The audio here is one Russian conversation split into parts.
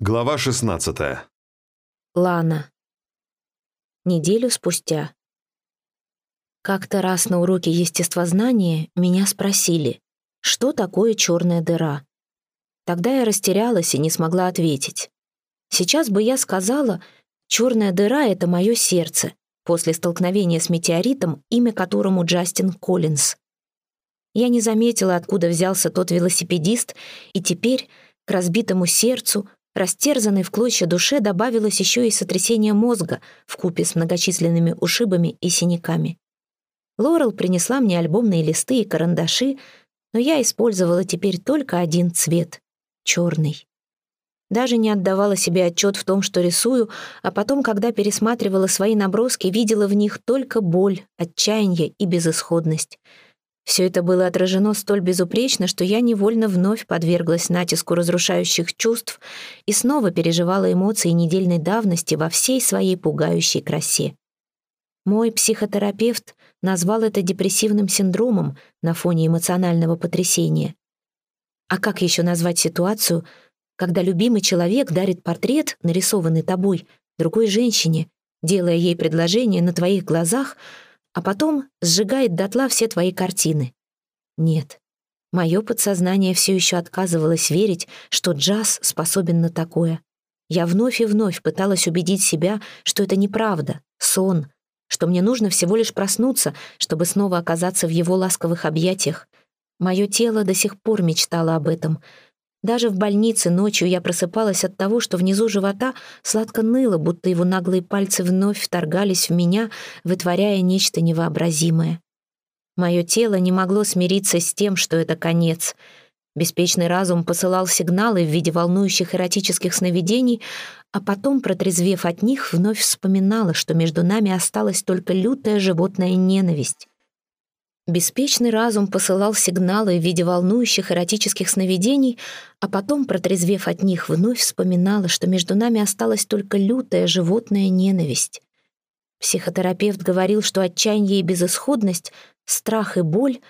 Глава 16. Лана. Неделю спустя. Как-то раз на уроке естествознания меня спросили, что такое черная дыра. Тогда я растерялась и не смогла ответить. Сейчас бы я сказала, черная дыра — это мое сердце, после столкновения с метеоритом, имя которому Джастин Коллинз. Я не заметила, откуда взялся тот велосипедист, и теперь к разбитому сердцу Растерзанной в клочья душе добавилось еще и сотрясение мозга в купе с многочисленными ушибами и синяками. Лорел принесла мне альбомные листы и карандаши, но я использовала теперь только один цвет — черный. Даже не отдавала себе отчет в том, что рисую, а потом, когда пересматривала свои наброски, видела в них только боль, отчаяние и безысходность — все это было отражено столь безупречно, что я невольно вновь подверглась натиску разрушающих чувств и снова переживала эмоции недельной давности во всей своей пугающей красе. Мой психотерапевт назвал это депрессивным синдромом на фоне эмоционального потрясения. А как еще назвать ситуацию, когда любимый человек дарит портрет, нарисованный тобой, другой женщине, делая ей предложение на твоих глазах — а потом сжигает дотла все твои картины. Нет, мое подсознание все еще отказывалось верить, что джаз способен на такое. Я вновь и вновь пыталась убедить себя, что это неправда, сон, что мне нужно всего лишь проснуться, чтобы снова оказаться в его ласковых объятиях. Мое тело до сих пор мечтало об этом — даже в больнице ночью я просыпалась от того, что внизу живота сладко ныло, будто его наглые пальцы вновь вторгались в меня, вытворяя нечто невообразимое. Мое тело не могло смириться с тем, что это конец. Беспечный разум посылал сигналы в виде волнующих эротических сновидений, а потом, протрезвев от них, вновь вспоминала, что между нами осталась только лютая животная ненависть. Беспечный разум посылал сигналы в виде волнующих эротических сновидений, а потом, протрезвев от них, вновь вспоминала, что между нами осталась только лютая животная ненависть. Психотерапевт говорил, что отчаяние и безысходность, страх и боль,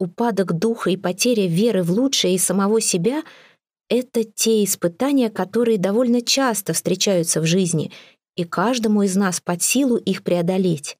упадок духа и потеря веры в лучшее и самого себя — это те испытания, которые довольно часто встречаются в жизни, и каждому из нас под силу их преодолеть.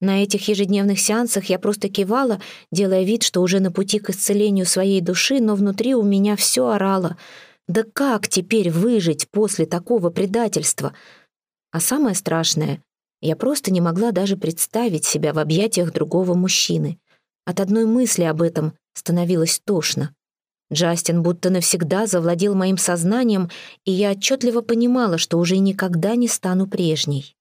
На этих ежедневных сеансах я просто кивала, делая вид, что уже на пути к исцелению своей души, но внутри у меня все орало. Да как теперь выжить после такого предательства? А самое страшное, я просто не могла даже представить себя в объятиях другого мужчины. От одной мысли об этом становилось тошно. Джастин будто навсегда завладел моим сознанием, и я отчетливо понимала, что уже никогда не стану прежней.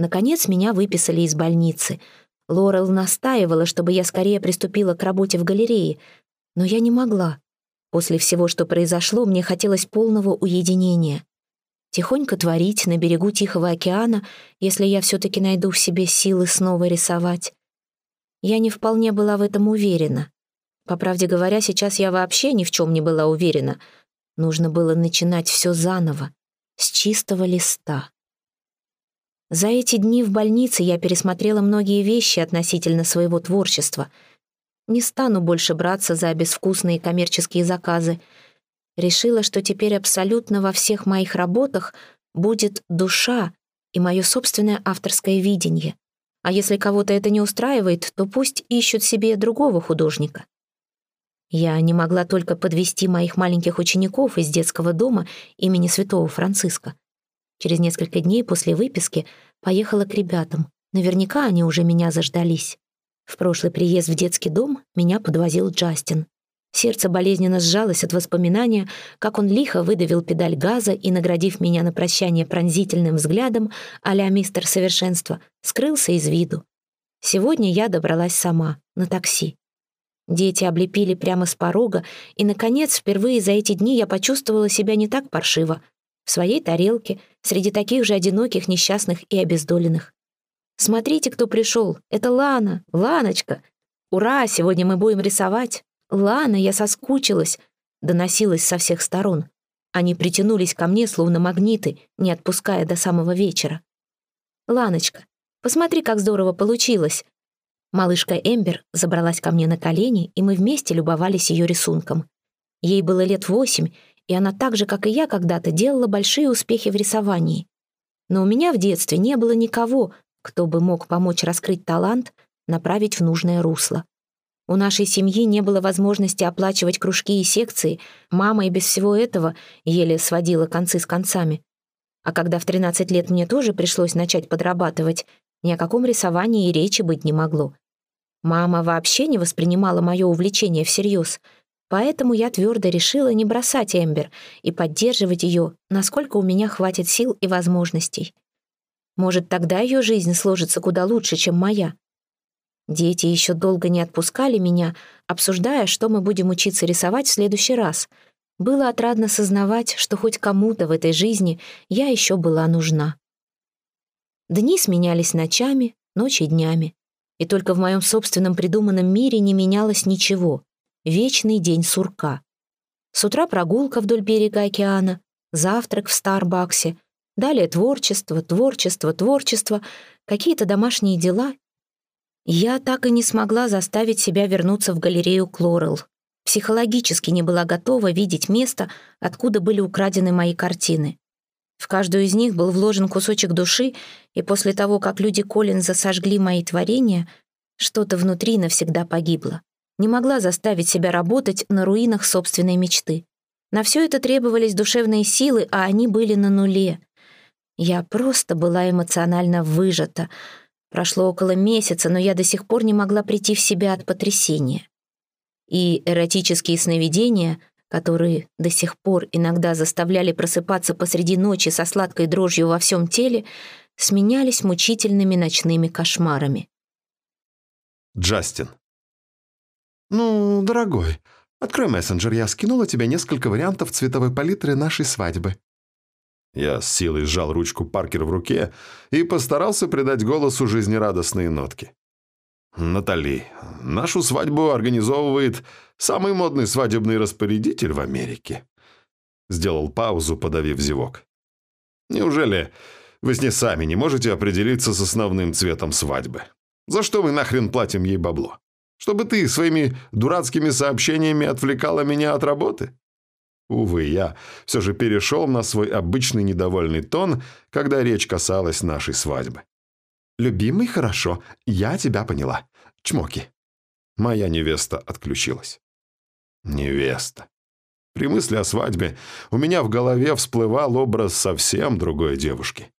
Наконец меня выписали из больницы. Лорел настаивала, чтобы я скорее приступила к работе в галерее, но я не могла. После всего, что произошло, мне хотелось полного уединения. Тихонько творить на берегу Тихого океана, если я все-таки найду в себе силы снова рисовать. Я не вполне была в этом уверена. По правде говоря, сейчас я вообще ни в чем не была уверена. Нужно было начинать все заново, с чистого листа. За эти дни в больнице я пересмотрела многие вещи относительно своего творчества. Не стану больше браться за безвкусные коммерческие заказы. Решила, что теперь абсолютно во всех моих работах будет душа и мое собственное авторское видение. А если кого-то это не устраивает, то пусть ищут себе другого художника. Я не могла только подвести моих маленьких учеников из детского дома имени Святого Франциска. Через несколько дней после выписки поехала к ребятам. Наверняка они уже меня заждались. В прошлый приезд в детский дом меня подвозил Джастин. Сердце болезненно сжалось от воспоминания, как он лихо выдавил педаль газа и, наградив меня на прощание пронзительным взглядом а мистер Совершенство, скрылся из виду. Сегодня я добралась сама, на такси. Дети облепили прямо с порога, и, наконец, впервые за эти дни я почувствовала себя не так паршиво, в своей тарелке, среди таких же одиноких, несчастных и обездоленных. «Смотрите, кто пришел! Это Лана! Ланочка! Ура! Сегодня мы будем рисовать! Лана, я соскучилась!» доносилось со всех сторон. Они притянулись ко мне, словно магниты, не отпуская до самого вечера. «Ланочка, посмотри, как здорово получилось!» Малышка Эмбер забралась ко мне на колени, и мы вместе любовались ее рисунком. Ей было лет восемь, и она так же, как и я когда-то, делала большие успехи в рисовании. Но у меня в детстве не было никого, кто бы мог помочь раскрыть талант, направить в нужное русло. У нашей семьи не было возможности оплачивать кружки и секции, мама и без всего этого еле сводила концы с концами. А когда в 13 лет мне тоже пришлось начать подрабатывать, ни о каком рисовании и речи быть не могло. Мама вообще не воспринимала мое увлечение всерьез, поэтому я твердо решила не бросать Эмбер и поддерживать ее, насколько у меня хватит сил и возможностей. Может, тогда ее жизнь сложится куда лучше, чем моя. Дети еще долго не отпускали меня, обсуждая, что мы будем учиться рисовать в следующий раз. Было отрадно сознавать, что хоть кому-то в этой жизни я еще была нужна. Дни сменялись ночами, ночи днями. И только в моем собственном придуманном мире не менялось ничего. Вечный день сурка. С утра прогулка вдоль берега океана, завтрак в Старбаксе, далее творчество, творчество, творчество, какие-то домашние дела я так и не смогла заставить себя вернуться в галерею Клорел. Психологически не была готова видеть место, откуда были украдены мои картины. В каждую из них был вложен кусочек души, и после того, как люди Коллинза сожгли мои творения, что-то внутри навсегда погибло. Не могла заставить себя работать на руинах собственной мечты. На все это требовались душевные силы, а они были на нуле. Я просто была эмоционально выжата — Прошло около месяца, но я до сих пор не могла прийти в себя от потрясения. И эротические сновидения, которые до сих пор иногда заставляли просыпаться посреди ночи со сладкой дрожью во всем теле, сменялись мучительными ночными кошмарами. Джастин. «Ну, дорогой, открой мессенджер, я скинула тебе несколько вариантов цветовой палитры нашей свадьбы». Я с силой сжал ручку Паркер в руке и постарался придать голосу жизнерадостные нотки. «Натали, нашу свадьбу организовывает самый модный свадебный распорядитель в Америке». Сделал паузу, подавив зевок. «Неужели вы с ней сами не можете определиться с основным цветом свадьбы? За что мы нахрен платим ей бабло? Чтобы ты своими дурацкими сообщениями отвлекала меня от работы?» Увы, я все же перешел на свой обычный недовольный тон, когда речь касалась нашей свадьбы. «Любимый, хорошо, я тебя поняла. Чмоки». Моя невеста отключилась. Невеста. При мысли о свадьбе у меня в голове всплывал образ совсем другой девушки.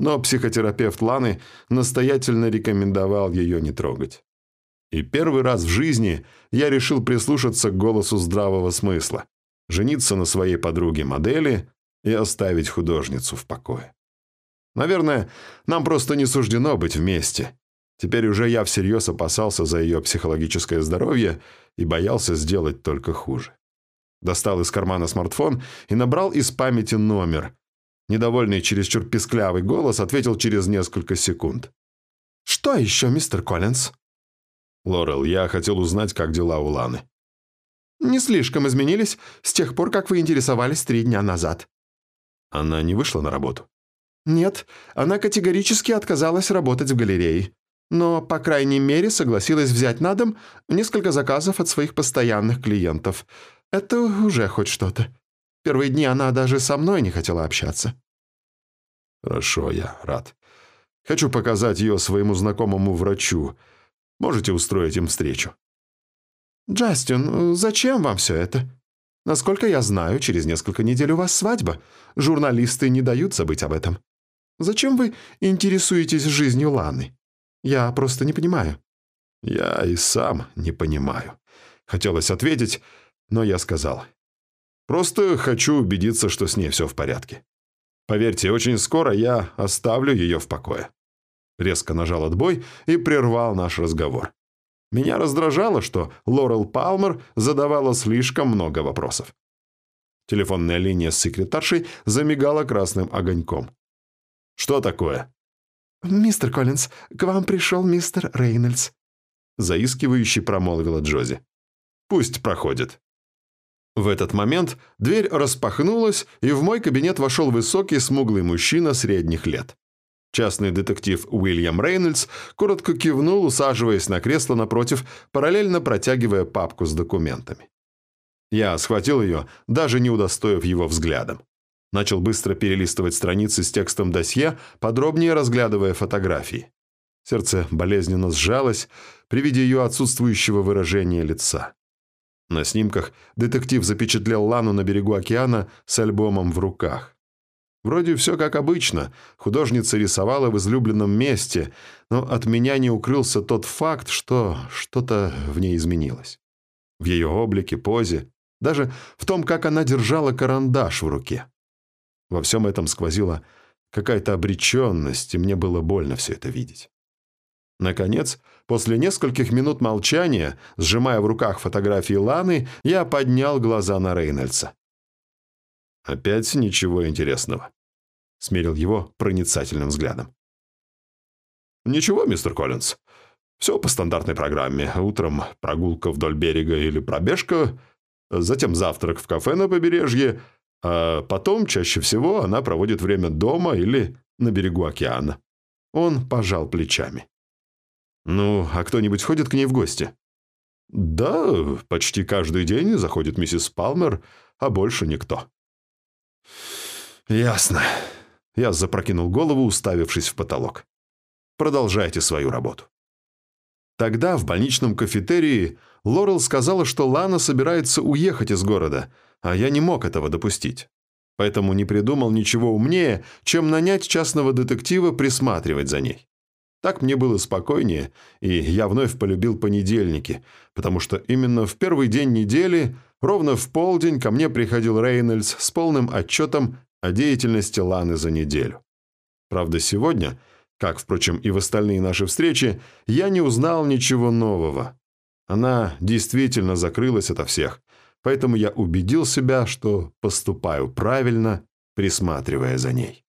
Но психотерапевт Ланы настоятельно рекомендовал ее не трогать. И первый раз в жизни я решил прислушаться к голосу здравого смысла жениться на своей подруге-модели и оставить художницу в покое. Наверное, нам просто не суждено быть вместе. Теперь уже я всерьез опасался за ее психологическое здоровье и боялся сделать только хуже. Достал из кармана смартфон и набрал из памяти номер. Недовольный чересчур писклявый голос ответил через несколько секунд. «Что еще, мистер Коллинз?» «Лорел, я хотел узнать, как дела у Ланы» не слишком изменились с тех пор, как вы интересовались три дня назад». Она не вышла на работу? Нет, она категорически отказалась работать в галерее. Но, по крайней мере, согласилась взять на дом несколько заказов от своих постоянных клиентов. Это уже хоть что-то. Первые дни она даже со мной не хотела общаться. Хорошо, я рад. Хочу показать ее своему знакомому врачу. Можете устроить им встречу. «Джастин, зачем вам все это? Насколько я знаю, через несколько недель у вас свадьба. Журналисты не дают забыть об этом. Зачем вы интересуетесь жизнью Ланы? Я просто не понимаю». «Я и сам не понимаю». Хотелось ответить, но я сказал. «Просто хочу убедиться, что с ней все в порядке. Поверьте, очень скоро я оставлю ее в покое». Резко нажал отбой и прервал наш разговор. Меня раздражало, что Лорел Палмер задавала слишком много вопросов. Телефонная линия с секретаршей замигала красным огоньком. «Что такое?» «Мистер Коллинз, к вам пришел мистер Рейнольдс», заискивающе промолвила Джози. «Пусть проходит». В этот момент дверь распахнулась, и в мой кабинет вошел высокий смуглый мужчина средних лет. Частный детектив Уильям Рейнольдс коротко кивнул, усаживаясь на кресло напротив, параллельно протягивая папку с документами. Я схватил ее, даже не удостоив его взглядом. Начал быстро перелистывать страницы с текстом досье, подробнее разглядывая фотографии. Сердце болезненно сжалось при виде ее отсутствующего выражения лица. На снимках детектив запечатлел Лану на берегу океана с альбомом в руках. Вроде все как обычно, художница рисовала в излюбленном месте, но от меня не укрылся тот факт, что что-то в ней изменилось. В ее облике, позе, даже в том, как она держала карандаш в руке. Во всем этом сквозила какая-то обреченность, и мне было больно все это видеть. Наконец, после нескольких минут молчания, сжимая в руках фотографии Ланы, я поднял глаза на Рейнольдса. «Опять ничего интересного», — смерил его проницательным взглядом. «Ничего, мистер Коллинз. Все по стандартной программе. Утром прогулка вдоль берега или пробежка, затем завтрак в кафе на побережье, а потом, чаще всего, она проводит время дома или на берегу океана». Он пожал плечами. «Ну, а кто-нибудь ходит к ней в гости?» «Да, почти каждый день заходит миссис Палмер, а больше никто». «Ясно». Я запрокинул голову, уставившись в потолок. «Продолжайте свою работу». Тогда в больничном кафетерии Лорел сказала, что Лана собирается уехать из города, а я не мог этого допустить. Поэтому не придумал ничего умнее, чем нанять частного детектива присматривать за ней. Так мне было спокойнее, и я вновь полюбил понедельники, потому что именно в первый день недели, ровно в полдень, ко мне приходил Рейнольдс с полным отчетом о деятельности Ланы за неделю. Правда, сегодня, как, впрочем, и в остальные наши встречи, я не узнал ничего нового. Она действительно закрылась ото всех, поэтому я убедил себя, что поступаю правильно, присматривая за ней.